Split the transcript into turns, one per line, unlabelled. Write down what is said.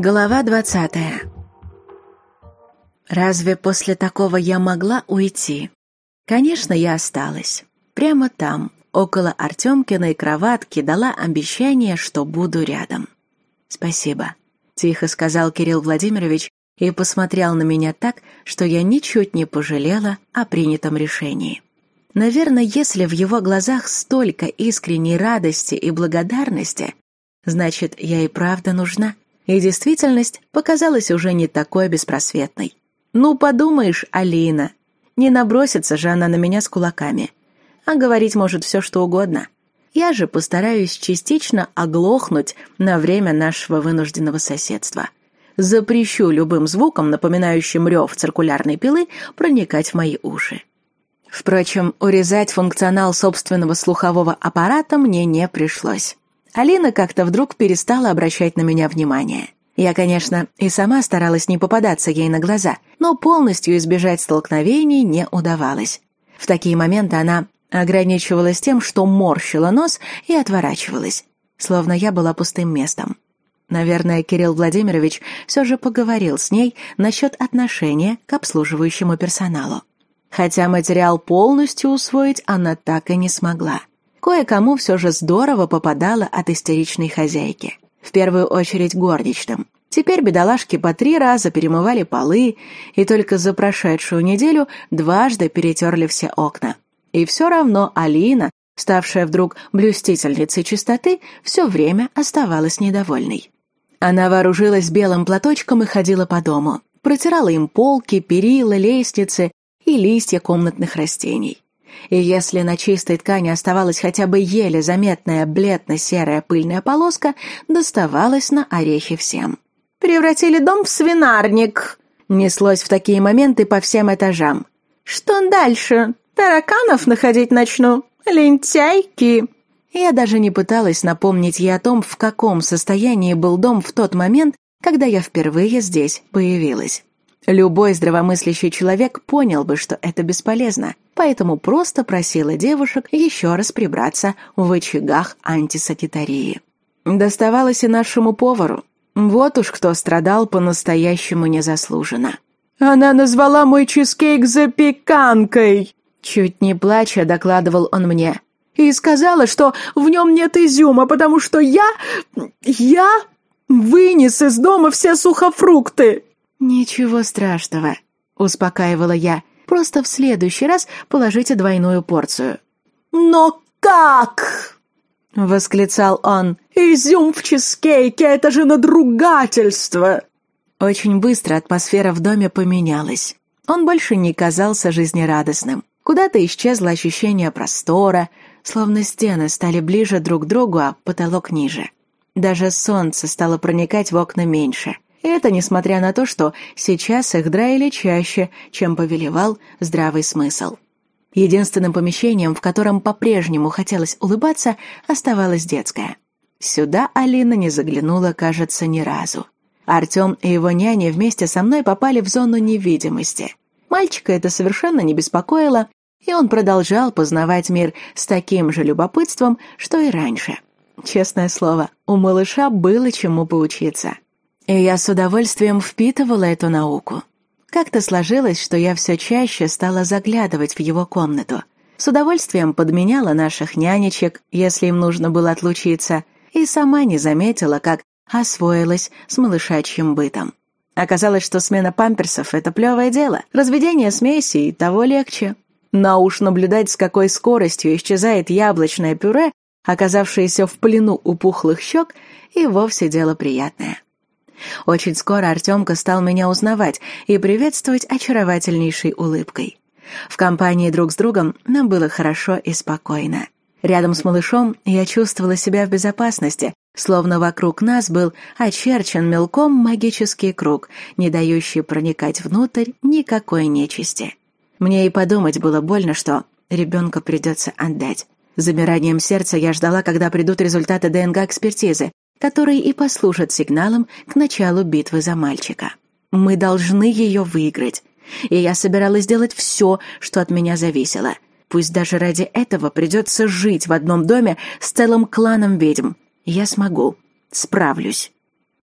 Глава двадцатая. Разве после такого я могла уйти? Конечно, я осталась. Прямо там, около Артемкиной кроватки, дала обещание, что буду рядом. «Спасибо», — тихо сказал Кирилл Владимирович и посмотрел на меня так, что я ничуть не пожалела о принятом решении. Наверное, если в его глазах столько искренней радости и благодарности, значит, я и правда нужна и действительность показалась уже не такой беспросветной. «Ну, подумаешь, Алина, не набросится же она на меня с кулаками, а говорить может все, что угодно. Я же постараюсь частично оглохнуть на время нашего вынужденного соседства. Запрещу любым звуком, напоминающим рев циркулярной пилы, проникать в мои уши. Впрочем, урезать функционал собственного слухового аппарата мне не пришлось. Алина как-то вдруг перестала обращать на меня внимание. Я, конечно, и сама старалась не попадаться ей на глаза, но полностью избежать столкновений не удавалось. В такие моменты она ограничивалась тем, что морщила нос и отворачивалась, словно я была пустым местом. Наверное, Кирилл Владимирович все же поговорил с ней насчет отношения к обслуживающему персоналу. Хотя материал полностью усвоить она так и не смогла. Кое-кому все же здорово попадало от истеричной хозяйки. В первую очередь горничным. Теперь бедолашки по три раза перемывали полы и только за прошедшую неделю дважды перетерли все окна. И все равно Алина, ставшая вдруг блюстительницей чистоты, все время оставалась недовольной. Она вооружилась белым платочком и ходила по дому. Протирала им полки, перила, лестницы и листья комнатных растений и если на чистой ткани оставалась хотя бы еле заметная бледно-серая пыльная полоска, доставалась на орехи всем. «Превратили дом в свинарник!» Неслось в такие моменты по всем этажам. «Что дальше? Тараканов находить начну? Лентяйки!» Я даже не пыталась напомнить ей о том, в каком состоянии был дом в тот момент, когда я впервые здесь появилась. Любой здравомыслящий человек понял бы, что это бесполезно, поэтому просто просила девушек еще раз прибраться в очагах антисанитарии. Доставалось и нашему повару. Вот уж кто страдал по-настоящему незаслуженно. «Она назвала мой чизкейк запеканкой!» Чуть не плача, докладывал он мне. «И сказала, что в нем нет изюма, потому что я... я вынес из дома все сухофрукты!» «Ничего страшного», — успокаивала я. «Просто в следующий раз положите двойную порцию». «Но как?» — восклицал он. «Изюм в чизкейке — это же надругательство!» Очень быстро атмосфера в доме поменялась. Он больше не казался жизнерадостным. Куда-то исчезло ощущение простора, словно стены стали ближе друг к другу, а потолок ниже. Даже солнце стало проникать в окна меньше — это несмотря на то, что сейчас их драили чаще, чем повелевал здравый смысл. Единственным помещением, в котором по-прежнему хотелось улыбаться, оставалось детское. Сюда Алина не заглянула, кажется, ни разу. Артем и его няня вместе со мной попали в зону невидимости. Мальчика это совершенно не беспокоило, и он продолжал познавать мир с таким же любопытством, что и раньше. Честное слово, у малыша было чему поучиться. И я с удовольствием впитывала эту науку. Как-то сложилось, что я все чаще стала заглядывать в его комнату. С удовольствием подменяла наших нянечек, если им нужно было отлучиться, и сама не заметила, как освоилась с малышачьим бытом. Оказалось, что смена памперсов — это плевое дело. Разведение смеси и того легче. На уж наблюдать, с какой скоростью исчезает яблочное пюре, оказавшееся в плену у пухлых щек, и вовсе дело приятное. Очень скоро Артемка стал меня узнавать и приветствовать очаровательнейшей улыбкой. В компании друг с другом нам было хорошо и спокойно. Рядом с малышом я чувствовала себя в безопасности, словно вокруг нас был очерчен мелком магический круг, не дающий проникать внутрь никакой нечисти. Мне и подумать было больно, что ребенка придется отдать. Замиранием сердца я ждала, когда придут результаты ДНК-экспертизы, который и послужит сигналом к началу битвы за мальчика. Мы должны ее выиграть, и я собиралась сделать все, что от меня зависело. Пусть даже ради этого придется жить в одном доме с целым кланом ведьм. Я смогу, справлюсь.